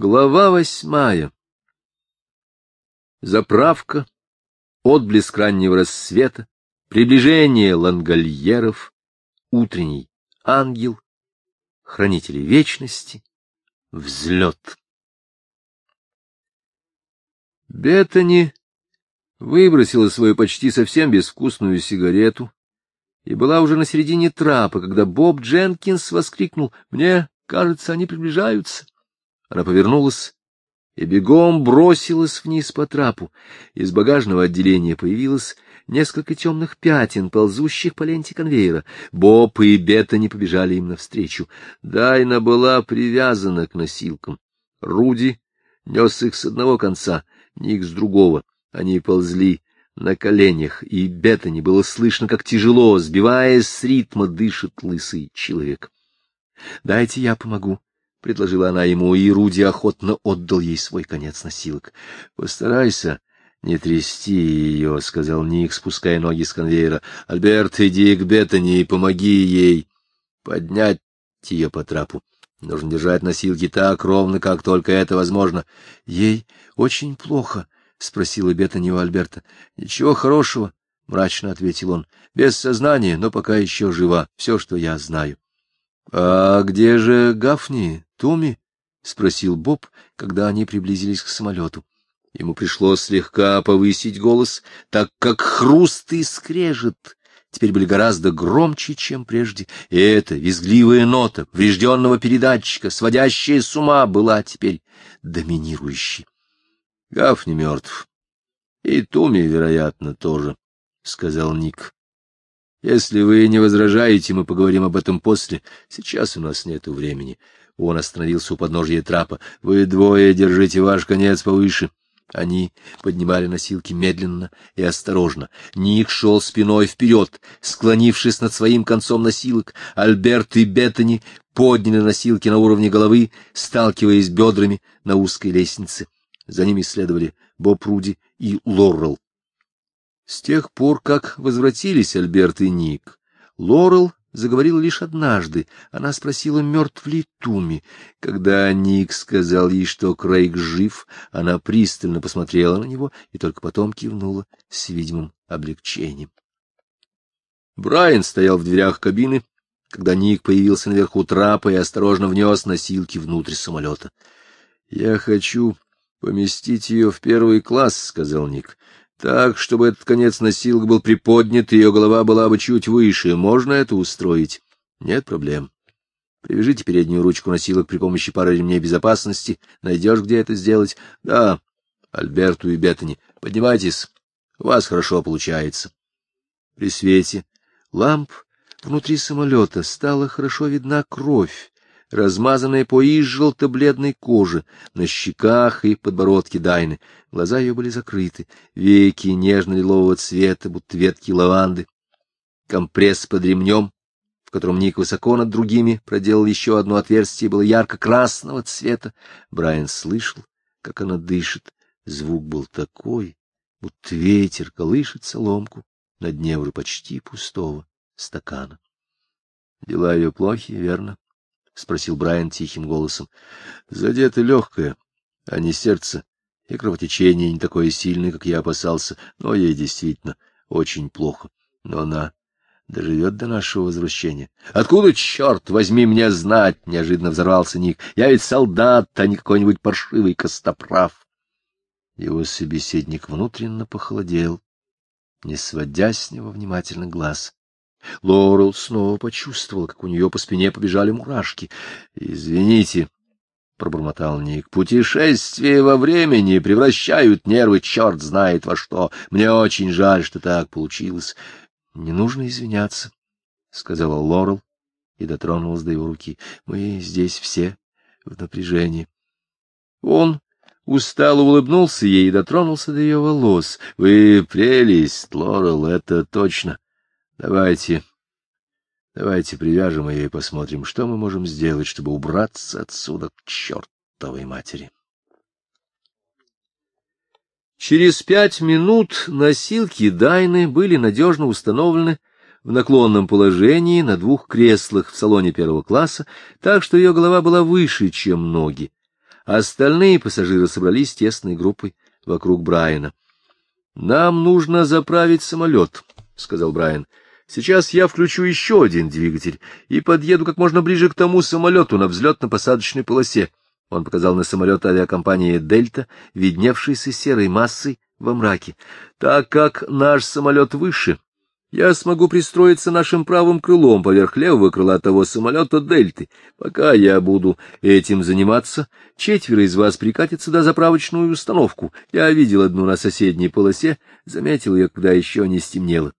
Глава восьмая. Заправка, отблеск раннего рассвета, приближение лангольеров, утренний ангел, хранители вечности, взлет. Беттани выбросила свою почти совсем безвкусную сигарету и была уже на середине трапа, когда Боб Дженкинс воскликнул «Мне кажется, они приближаются». Она повернулась и бегом бросилась вниз по трапу. Из багажного отделения появилось несколько темных пятен, ползущих по ленте конвейера. Боб и Бета не побежали им навстречу. Дайна была привязана к носилкам. Руди нес их с одного конца, Ник с другого. Они ползли на коленях, и Беттани было слышно, как тяжело, сбиваясь с ритма, дышит лысый человек. — Дайте я помогу, — предложила она ему, и Руди охотно отдал ей свой конец носилок. — Постарайся не трясти ее, — сказал Ник, спуская ноги с конвейера. — Альберт, иди к Беттани и помоги ей поднять ее по трапу. Нужно держать носилки так ровно, как только это возможно. — Ей очень плохо, — спросила Беттани у Альберта. — Ничего хорошего, — мрачно ответил он. — Без сознания, но пока еще жива. Все, что я знаю. — А где же Гафни? Туми? — спросил Боб, когда они приблизились к самолету. Ему пришлось слегка повысить голос, так как хруст и скрежет теперь были гораздо громче, чем прежде, и эта визгливая нота поврежденного передатчика, сводящая с ума, была теперь доминирующей. Гаф не мертв. И Туми, вероятно, тоже, — сказал Ник. Если вы не возражаете, мы поговорим об этом после. Сейчас у нас нет времени. Он остановился у подножья трапа. Вы двое держите ваш конец повыше. Они поднимали носилки медленно и осторожно. Ник шел спиной вперед, склонившись над своим концом носилок. Альберт и Беттани подняли носилки на уровне головы, сталкиваясь бедрами на узкой лестнице. За ними следовали Боб Руди и Лорел. С тех пор, как возвратились Альберт и Ник, Лорел заговорила лишь однажды. Она спросила, мертв ли Туми. Когда Ник сказал ей, что Крейг жив, она пристально посмотрела на него и только потом кивнула с видимым облегчением. Брайан стоял в дверях кабины, когда Ник появился наверху трапа и осторожно внес носилки внутрь самолета. — Я хочу поместить ее в первый класс, — сказал Ник так, чтобы этот конец носилок был приподнят, ее голова была бы чуть выше. Можно это устроить? Нет проблем. Привяжите переднюю ручку носилок при помощи пары ремней безопасности. Найдешь, где это сделать? Да, Альберту и Беттани. Поднимайтесь. У вас хорошо получается. При свете ламп внутри самолета стала хорошо видна кровь, размазанная по изжелто-бледной коже, на щеках и подбородке Дайны. Глаза ее были закрыты, веки нежно-лилового цвета, будто ветки лаванды. Компресс под ремнем, в котором Ник высоко над другими проделал еще одно отверстие, было ярко-красного цвета. Брайан слышал, как она дышит. Звук был такой, будто ветер колышет соломку на дне уже почти пустого стакана. Дела ее плохи, верно? — спросил Брайан тихим голосом. — Задето легкое, а не сердце, и кровотечение не такое сильное, как я опасался, но ей действительно очень плохо. Но она доживет до нашего возвращения. — Откуда, черт, возьми мне знать? — неожиданно взорвался Ник. — Я ведь солдат, а не какой-нибудь паршивый костоправ. Его собеседник внутренно похолодел, не сводя с него внимательно глаз. Лорел снова почувствовала, как у нее по спине побежали мурашки. — Извините, — пробормотал Ник, — путешествия во времени превращают нервы черт знает во что. Мне очень жаль, что так получилось. — Не нужно извиняться, — сказала Лорел и дотронулась до его руки. — Мы здесь все в напряжении. Он устало улыбнулся ей и дотронулся до ее волос. — Вы прелесть, Лорел, это точно. — Давайте, давайте привяжем ее и посмотрим, что мы можем сделать, чтобы убраться отсюда к чертовой матери. Через пять минут носилки Дайны были надежно установлены в наклонном положении на двух креслах в салоне первого класса, так что ее голова была выше, чем ноги. Остальные пассажиры собрались тесной группой вокруг Брайана. — Нам нужно заправить самолет, — сказал Брайан. — Сейчас я включу еще один двигатель и подъеду как можно ближе к тому самолету на взлетно-посадочной полосе. Он показал на самолет авиакомпании «Дельта», видневшийся серой массой во мраке. Так как наш самолет выше, я смогу пристроиться нашим правым крылом поверх левого крыла того самолета «Дельты». Пока я буду этим заниматься, четверо из вас прикатят сюда заправочную установку. Я видел одну на соседней полосе, заметил ее, когда еще не стемнело.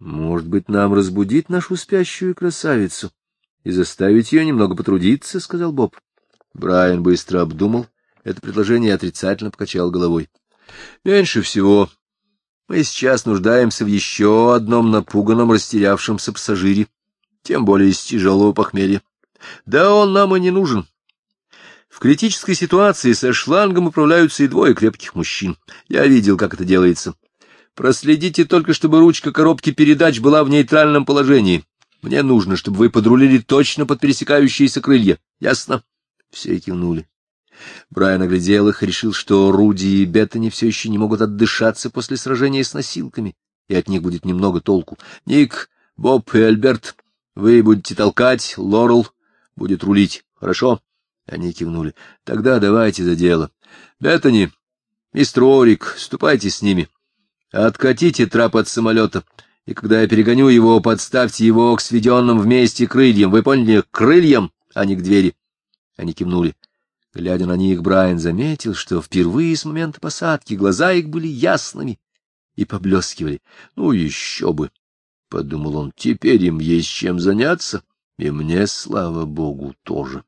Может быть, нам разбудить нашу спящую красавицу и заставить ее немного потрудиться, — сказал Боб. Брайан быстро обдумал это предложение и отрицательно покачал головой. Меньше всего мы сейчас нуждаемся в еще одном напуганном, растерявшемся пассажире, тем более из тяжелого похмелья. Да он нам и не нужен. В критической ситуации со шлангом управляются и двое крепких мужчин. Я видел, как это делается. Проследите только, чтобы ручка коробки передач была в нейтральном положении. Мне нужно, чтобы вы подрулили точно под пересекающиеся крылья. Ясно? Все кивнули. Брайан оглядел их и решил, что Руди и Беттани все еще не могут отдышаться после сражения с носилками, и от них будет немного толку. Ник, Боб и Альберт, вы будете толкать, Лорел будет рулить. Хорошо? Они кивнули. Тогда давайте за дело. Беттани, мистер Орик, ступайте с ними. Откатите трап от самолета, и когда я перегоню его, подставьте его к сведенным вместе крыльям. Вы поняли? К крыльям, а не к двери. Они кивнули. Глядя на них, Брайан заметил, что впервые с момента посадки глаза их были ясными и поблескивали. Ну, еще бы, — подумал он, — теперь им есть чем заняться, и мне, слава богу, тоже.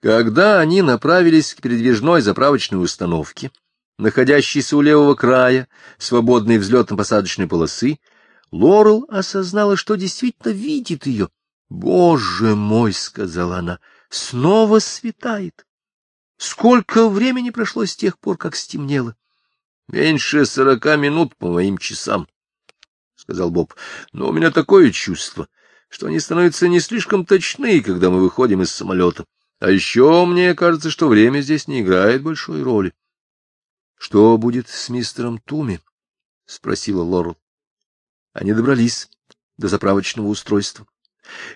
Когда они направились к передвижной заправочной установке, находящейся у левого края, свободной взлетно-посадочной полосы, Лорел осознала, что действительно видит ее. «Боже мой!» — сказала она — Снова светает. Сколько времени прошло с тех пор, как стемнело? — Меньше сорока минут по моим часам, — сказал Боб. — Но у меня такое чувство, что они становятся не слишком точны, когда мы выходим из самолета. А еще мне кажется, что время здесь не играет большой роли. — Что будет с мистером Туми? — спросила Лорел. Они добрались до заправочного устройства.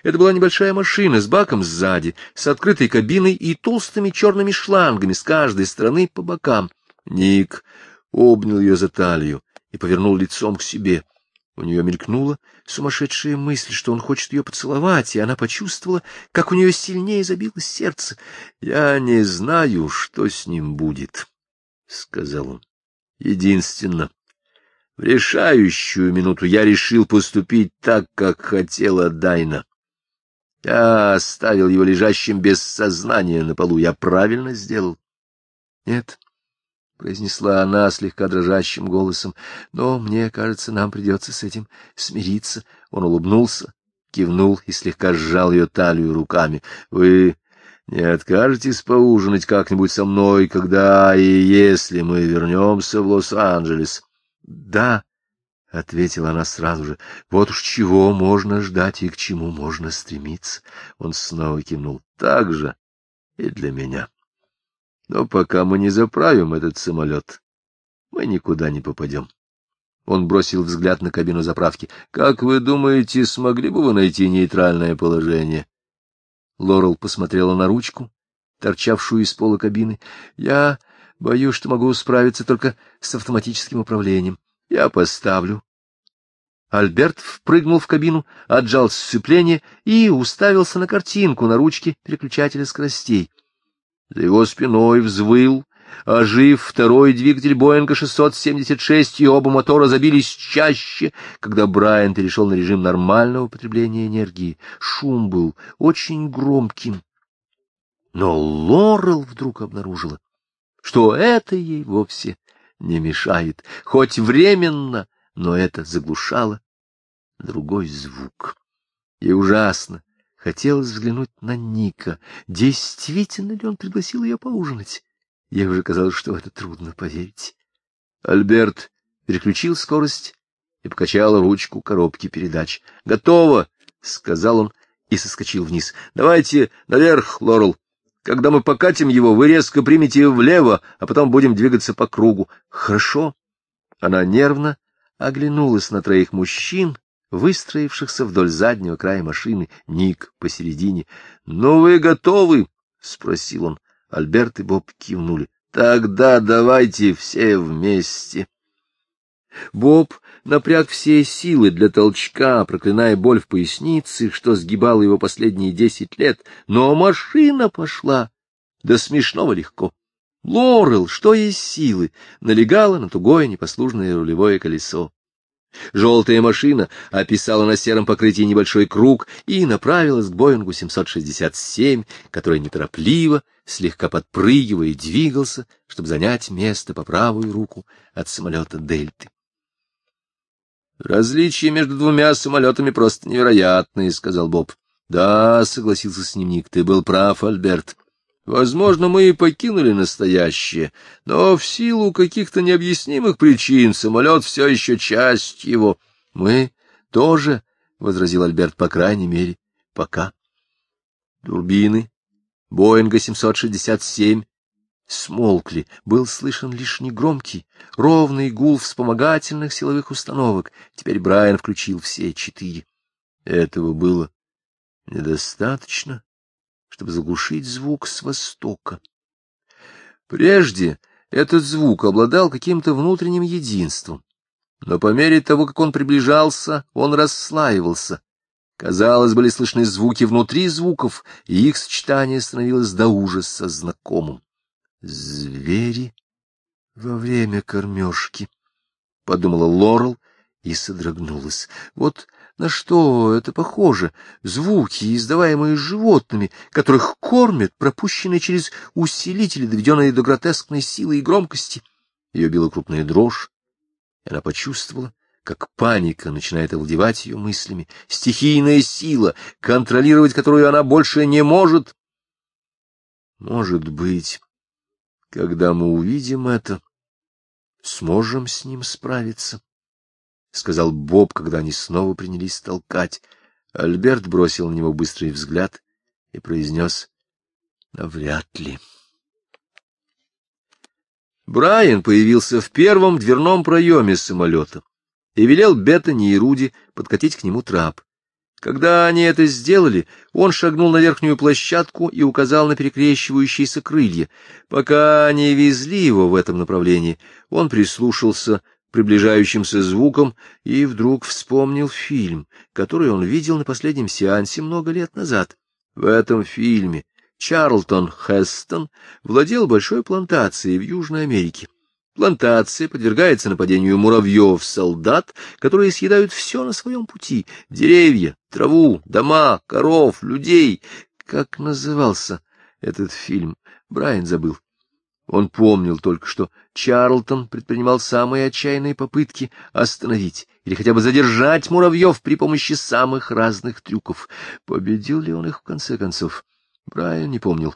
Это была небольшая машина с баком сзади, с открытой кабиной и толстыми черными шлангами с каждой стороны по бокам. Ник обнял ее за талию и повернул лицом к себе. У нее мелькнула сумасшедшая мысль, что он хочет ее поцеловать, и она почувствовала, как у нее сильнее забилось сердце. — Я не знаю, что с ним будет, — сказал он. — Единственно, в решающую минуту я решил поступить так, как хотела Дайна. Я оставил его лежащим без сознания на полу. Я правильно сделал? — Нет, — произнесла она слегка дрожащим голосом, — но, мне кажется, нам придется с этим смириться. Он улыбнулся, кивнул и слегка сжал ее талию руками. — Вы не откажетесь поужинать как-нибудь со мной, когда и если мы вернемся в Лос-Анджелес? Да, — ответила она сразу же, — вот уж чего можно ждать и к чему можно стремиться. Он снова кивнул. Так же и для меня. Но пока мы не заправим этот самолет, мы никуда не попадем. Он бросил взгляд на кабину заправки. — Как вы думаете, смогли бы вы найти нейтральное положение? Лорел посмотрела на ручку, торчавшую из пола кабины. — Я Боюсь, что могу справиться только с автоматическим управлением. Я поставлю. Альберт впрыгнул в кабину, отжал сцепление и уставился на картинку на ручке переключателя скоростей. За его спиной взвыл, ожив второй двигатель Боинга 676, и оба мотора забились чаще, когда Брайан перешел на режим нормального потребления энергии. Шум был очень громким. Но Лорел вдруг обнаружила, что это ей вовсе не мешает, хоть временно, но это заглушало другой звук. И ужасно хотелось взглянуть на Ника. Действительно ли он пригласил ее поужинать? Ей уже казалось, что это трудно поверить. Альберт переключил скорость и покачал ручку коробки передач. «Готово!» — сказал он и соскочил вниз. «Давайте наверх, Лорел. Когда мы покатим его, вы резко примете влево, а потом будем двигаться по кругу. Хорошо. Она нервно оглянулась на троих мужчин, выстроившихся вдоль заднего края машины, Ник посередине. — Ну вы готовы? — спросил он. Альберт и Боб кивнули. — Тогда давайте все вместе. Боб напряг все силы для толчка, проклиная боль в пояснице, что сгибало его последние десять лет, но машина пошла. Да смешного легко. Лорел, что есть силы, налегала на тугое непослужное рулевое колесо. Желтая машина описала на сером покрытии небольшой круг и направилась к Боингу 767, который неторопливо, слегка подпрыгивая, двигался, чтобы занять место по правую руку от самолета Дельты. Различия между двумя самолетами просто невероятные, — сказал Боб. — Да, — согласился с ним Ник, — ты был прав, Альберт. Возможно, мы и покинули настоящее, но в силу каких-то необъяснимых причин самолет все еще часть его. — Мы тоже, — возразил Альберт, — по крайней мере, пока. Турбины Боинга 767 смолкли, был слышен лишь негромкий, ровный гул вспомогательных силовых установок. Теперь Брайан включил все четыре. Этого было недостаточно, чтобы заглушить звук с востока. Прежде этот звук обладал каким-то внутренним единством, но по мере того, как он приближался, он расслаивался. Казалось, были слышны звуки внутри звуков, и их сочетание становилось до ужаса знакомым. Звери во время кормежки, — подумала Лорел и содрогнулась. Вот на что это похоже? Звуки, издаваемые животными, которых кормят, пропущенные через усилители, доведенные до гротескной силы и громкости. Ее била крупная дрожь, она почувствовала, как паника начинает овладевать ее мыслями, стихийная сила, контролировать которую она больше не может. Может быть, когда мы увидим это, сможем с ним справиться, — сказал Боб, когда они снова принялись толкать. Альберт бросил на него быстрый взгляд и произнес «Навряд ли». Брайан появился в первом дверном проеме самолета и велел Беттани и Руди подкатить к нему трап. Когда они это сделали, он шагнул на верхнюю площадку и указал на перекрещивающиеся крылья. Пока они везли его в этом направлении, он прислушался приближающимся звукам и вдруг вспомнил фильм, который он видел на последнем сеансе много лет назад. В этом фильме Чарлтон Хестон владел большой плантацией в Южной Америке. Плантация подвергается нападению муравьев-солдат, которые съедают все на своем пути — деревья, траву, дома, коров, людей. Как назывался этот фильм? Брайан забыл. Он помнил только, что Чарлтон предпринимал самые отчаянные попытки остановить или хотя бы задержать муравьев при помощи самых разных трюков. Победил ли он их в конце концов? Брайан не помнил.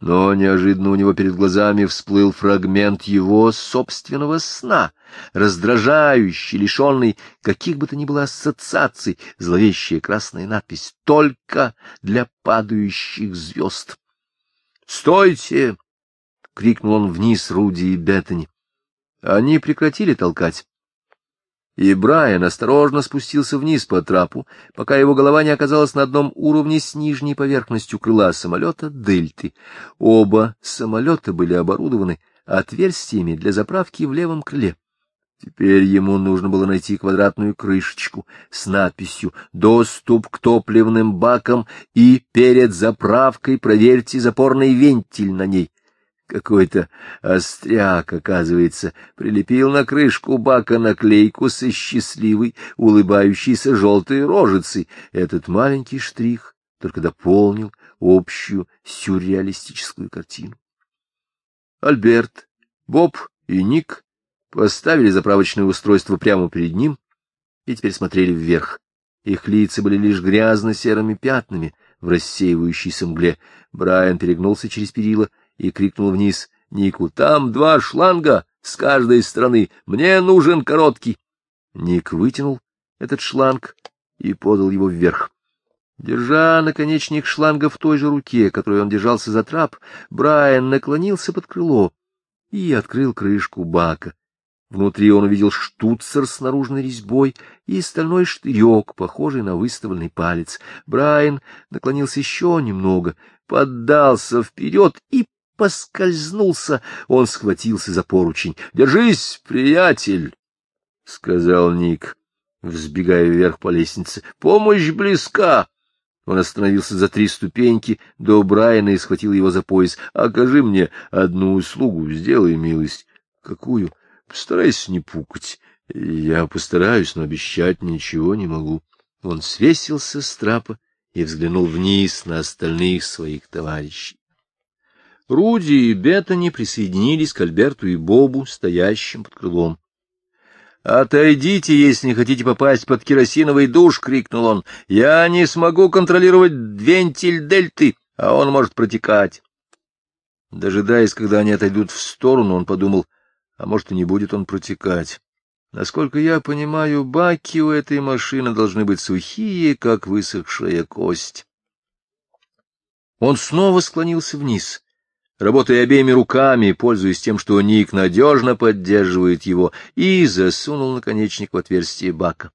Но неожиданно у него перед глазами всплыл фрагмент его собственного сна, раздражающий, лишенный каких бы то ни было ассоциаций, зловещая красная надпись «Только для падающих звезд». «Стойте!» — крикнул он вниз Руди и Беттани. Они прекратили толкать и Брайан осторожно спустился вниз по трапу, пока его голова не оказалась на одном уровне с нижней поверхностью крыла самолета «Дельты». Оба самолета были оборудованы отверстиями для заправки в левом крыле. Теперь ему нужно было найти квадратную крышечку с надписью «Доступ к топливным бакам» и перед заправкой проверьте запорный вентиль на ней. Какой-то остряк, оказывается, прилепил на крышку бака наклейку со счастливой, улыбающейся желтой рожицей. Этот маленький штрих только дополнил общую сюрреалистическую картину. Альберт, Боб и Ник поставили заправочное устройство прямо перед ним и теперь смотрели вверх. Их лица были лишь грязно-серыми пятнами в рассеивающейся мгле. Брайан перегнулся через перила и крикнул вниз Нику. — Там два шланга с каждой стороны. Мне нужен короткий. Ник вытянул этот шланг и подал его вверх. Держа наконечник шланга в той же руке, которой он держался за трап, Брайан наклонился под крыло и открыл крышку бака. Внутри он увидел штуцер с наружной резьбой и стальной штырек, похожий на выставленный палец. Брайан наклонился еще немного, поддался вперед и поскользнулся. Он схватился за поручень. — Держись, приятель! — сказал Ник, взбегая вверх по лестнице. — Помощь близка! Он остановился за три ступеньки до Брайана и схватил его за пояс. — Окажи мне одну услугу, сделай милость. — Какую? — Постарайся не пукать. Я постараюсь, но обещать ничего не могу. Он свесился с трапа и взглянул вниз на остальных своих товарищей. Руди и Беттани присоединились к Альберту и Бобу, стоящим под крылом. «Отойдите, если не хотите попасть под керосиновый душ!» — крикнул он. «Я не смогу контролировать вентиль дельты, а он может протекать». Дожидаясь, когда они отойдут в сторону, он подумал, а может, и не будет он протекать. Насколько я понимаю, баки у этой машины должны быть сухие, как высохшая кость. Он снова склонился вниз работая обеими руками, пользуясь тем, что Ник надежно поддерживает его, и засунул наконечник в отверстие бака.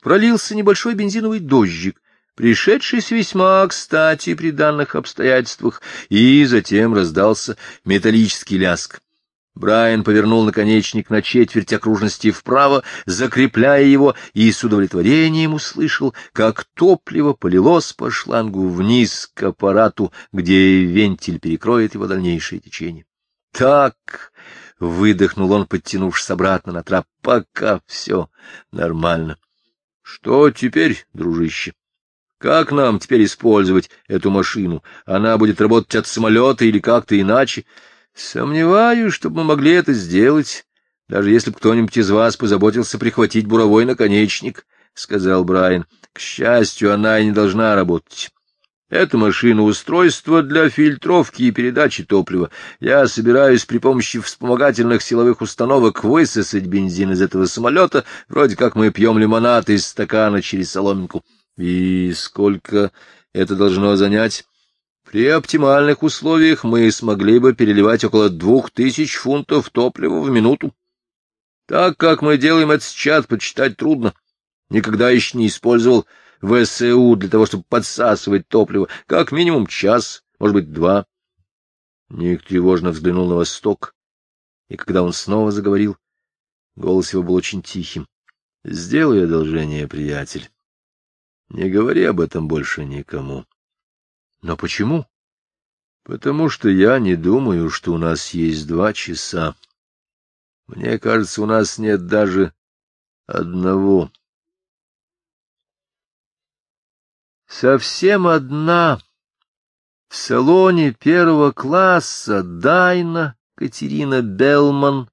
Пролился небольшой бензиновый дождик, пришедшийся весьма кстати при данных обстоятельствах, и затем раздался металлический ляск. Брайан повернул наконечник на четверть окружности вправо, закрепляя его, и с удовлетворением услышал, как топливо полилось по шлангу вниз к аппарату, где вентиль перекроет его дальнейшее течение. «Так!» — выдохнул он, подтянувшись обратно на трап. «Пока все нормально». «Что теперь, дружище?» Как нам теперь использовать эту машину? Она будет работать от самолета или как-то иначе? Сомневаюсь, чтобы мы могли это сделать, даже если кто-нибудь из вас позаботился прихватить буровой наконечник, — сказал Брайан. К счастью, она и не должна работать. Это машина устройство для фильтровки и передачи топлива. Я собираюсь при помощи вспомогательных силовых установок высосать бензин из этого самолета, вроде как мы пьем лимонад из стакана через соломинку. И сколько это должно занять? При оптимальных условиях мы смогли бы переливать около двух тысяч фунтов топлива в минуту. Так как мы делаем это сейчас, почитать трудно. Никогда еще не использовал ВСУ для того, чтобы подсасывать топливо. Как минимум час, может быть, два. Ник тревожно взглянул на восток, и когда он снова заговорил, голос его был очень тихим. — Сделай одолжение, приятель. Не говори об этом больше никому. Но почему? Потому что я не думаю, что у нас есть два часа. Мне кажется, у нас нет даже одного. Совсем одна. В салоне первого класса Дайна Катерина Белман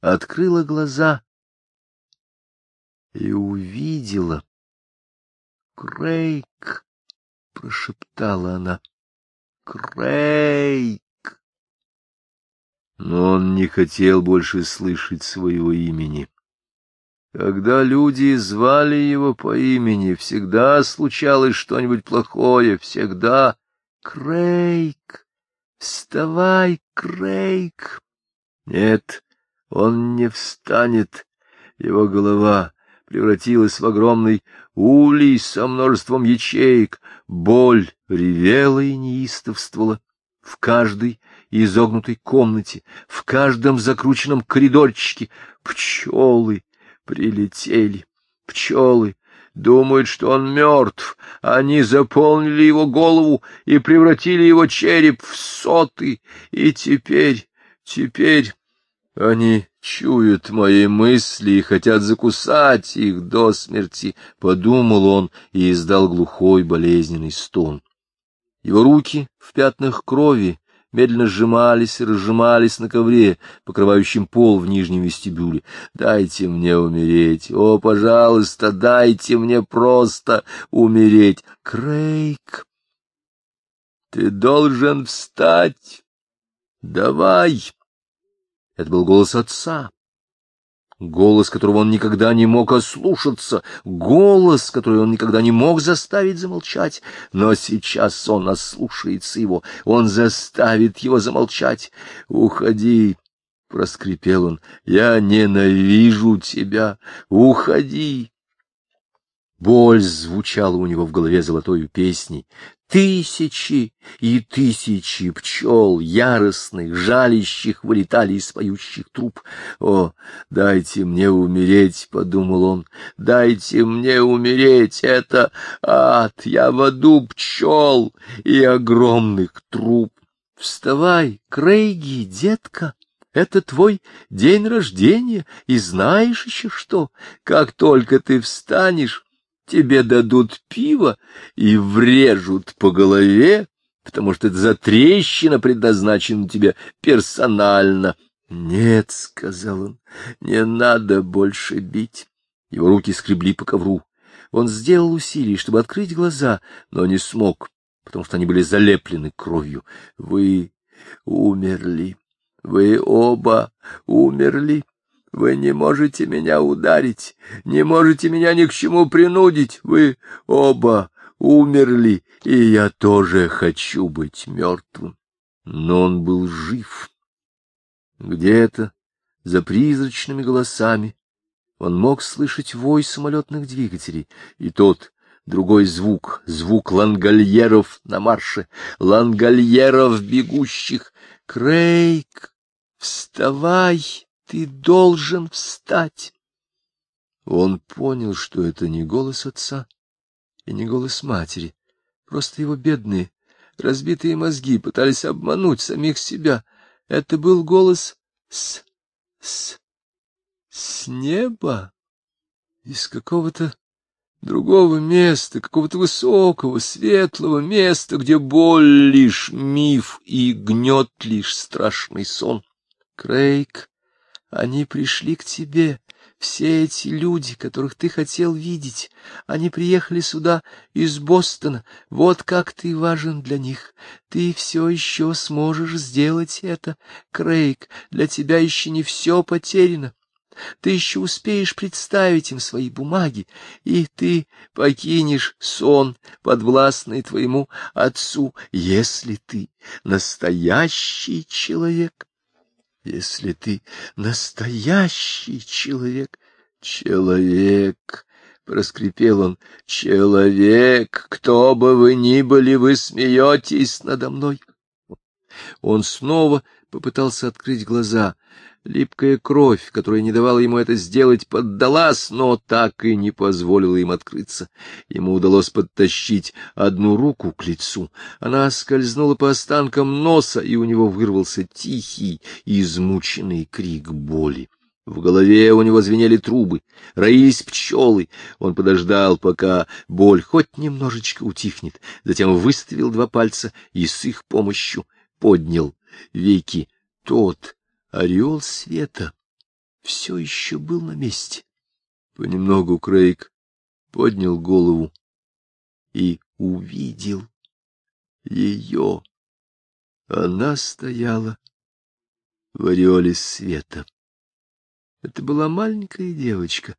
открыла глаза и увидела Крейг прошептала она. Крейг! Но он не хотел больше слышать своего имени. Когда люди звали его по имени, всегда случалось что-нибудь плохое, всегда. Крейг! Вставай, Крейг! Нет, он не встанет. Его голова превратилась в огромный улей со множеством ячеек, боль ревела и неистовствовала в каждой изогнутой комнате, в каждом закрученном коридорчике. Пчелы прилетели, пчелы думают, что он мертв. Они заполнили его голову и превратили его череп в соты, и теперь, теперь они чуют мои мысли и хотят закусать их до смерти, — подумал он и издал глухой болезненный стон. Его руки в пятнах крови медленно сжимались и разжимались на ковре, покрывающем пол в нижнем вестибюле. «Дайте мне умереть! О, пожалуйста, дайте мне просто умереть! Крейг, ты должен встать! Давай!» Это был голос отца. голос которого он никогда не мог ослушаться, голос, который он никогда не мог заставить замолчать, но сейчас он ослушается его, он заставит его замолчать. «Уходи!» — проскрипел он. — Я ненавижу тебя! Уходи! Боль звучала у него в голове золотою песней. Тысячи и тысячи пчел, яростных, жалящих, вылетали из поющих труб. «О, дайте мне умереть!» — подумал он. «Дайте мне умереть! Это ад! Я в аду пчел и огромных труб!» «Вставай, Крейги, детка!» Это твой день рождения, и знаешь еще что? Как только ты встанешь, тебе дадут пиво и врежут по голове, потому что это за трещина предназначена тебе персонально. — Нет, — сказал он, — не надо больше бить. Его руки скребли по ковру. Он сделал усилие, чтобы открыть глаза, но не смог, потому что они были залеплены кровью. Вы умерли. Вы оба умерли. Вы не можете меня ударить, не можете меня ни к чему принудить. Вы оба умерли, и я тоже хочу быть мертвым. Но он был жив. Где-то, за призрачными голосами, он мог слышать вой самолетных двигателей, и тот другой звук, звук лангольеров на марше, лангольеров бегущих. Крейг, вставай! Ты должен встать. Он понял, что это не голос отца и не голос матери. Просто его бедные, разбитые мозги пытались обмануть самих себя. Это был голос с... с... с неба, из какого-то другого места, какого-то высокого, светлого места, где боль лишь миф и гнет лишь страшный сон. Крейг они пришли к тебе, все эти люди, которых ты хотел видеть. Они приехали сюда из Бостона. Вот как ты важен для них. Ты все еще сможешь сделать это, Крейг. Для тебя еще не все потеряно. Ты еще успеешь представить им свои бумаги, и ты покинешь сон, подвластный твоему отцу, если ты настоящий человек. Если ты настоящий человек, человек, — проскрипел он, — человек, кто бы вы ни были, вы смеетесь надо мной. Он снова попытался открыть глаза — Липкая кровь, которая не давала ему это сделать, поддалась, но так и не позволила им открыться. Ему удалось подтащить одну руку к лицу. Она скользнула по останкам носа, и у него вырвался тихий, измученный крик боли. В голове у него звенели трубы, роились пчелы. Он подождал, пока боль хоть немножечко утихнет, затем выставил два пальца и с их помощью поднял веки. Тот ореол света все еще был на месте. Понемногу Крейг поднял голову и увидел ее. Она стояла в ореоле света. Это была маленькая девочка,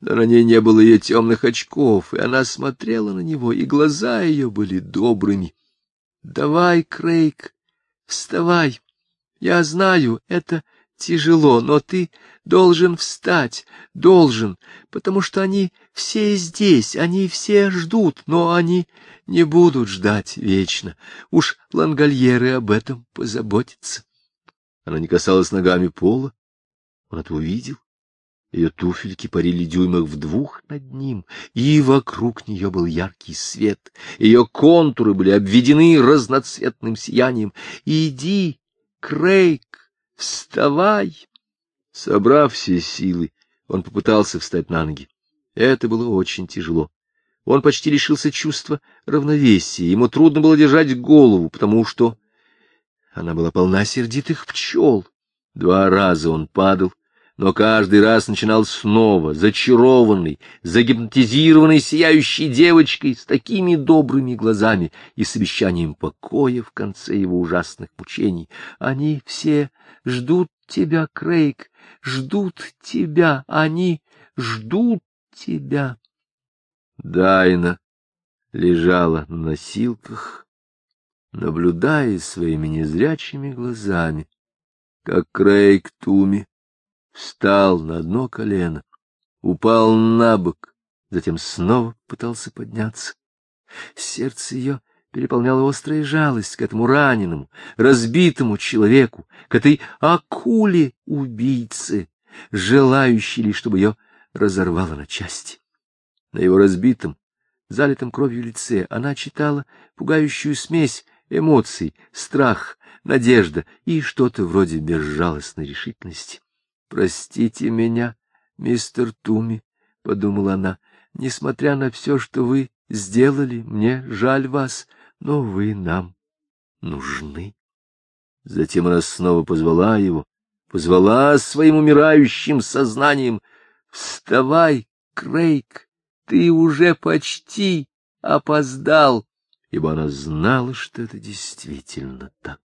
но на ней не было ее темных очков, и она смотрела на него, и глаза ее были добрыми. — Давай, Крейг, вставай! Я знаю, это тяжело, но ты должен встать, должен, потому что они все здесь, они все ждут, но они не будут ждать вечно. Уж лангольеры об этом позаботятся. Она не касалась ногами пола, он это увидел. Ее туфельки парили дюймах в двух над ним, и вокруг нее был яркий свет. Ее контуры были обведены разноцветным сиянием. «Иди, Крейг, вставай! Собрав все силы, он попытался встать на ноги. Это было очень тяжело. Он почти лишился чувства равновесия. Ему трудно было держать голову, потому что она была полна сердитых пчел. Два раза он падал, но каждый раз начинал снова, зачарованный, загипнотизированный сияющей девочкой с такими добрыми глазами и с обещанием покоя в конце его ужасных мучений. Они все ждут тебя, Крейг, ждут тебя, они ждут тебя. Дайна лежала на носилках, наблюдая своими незрячими глазами, как Крейг Туми встал на одно колено, упал на бок, затем снова пытался подняться. Сердце ее переполняла острая жалость к этому раненому, разбитому человеку, к этой акуле-убийце, желающей лишь, чтобы ее разорвало на части. На его разбитом, залитом кровью лице она читала пугающую смесь эмоций, страх, надежда и что-то вроде безжалостной решительности. «Простите меня, мистер Туми», — подумала она, — «несмотря на все, что вы сделали, мне жаль вас, но вы нам нужны». Затем она снова позвала его, позвала своим умирающим сознанием. «Вставай, Крейг, ты уже почти опоздал», ибо она знала, что это действительно так.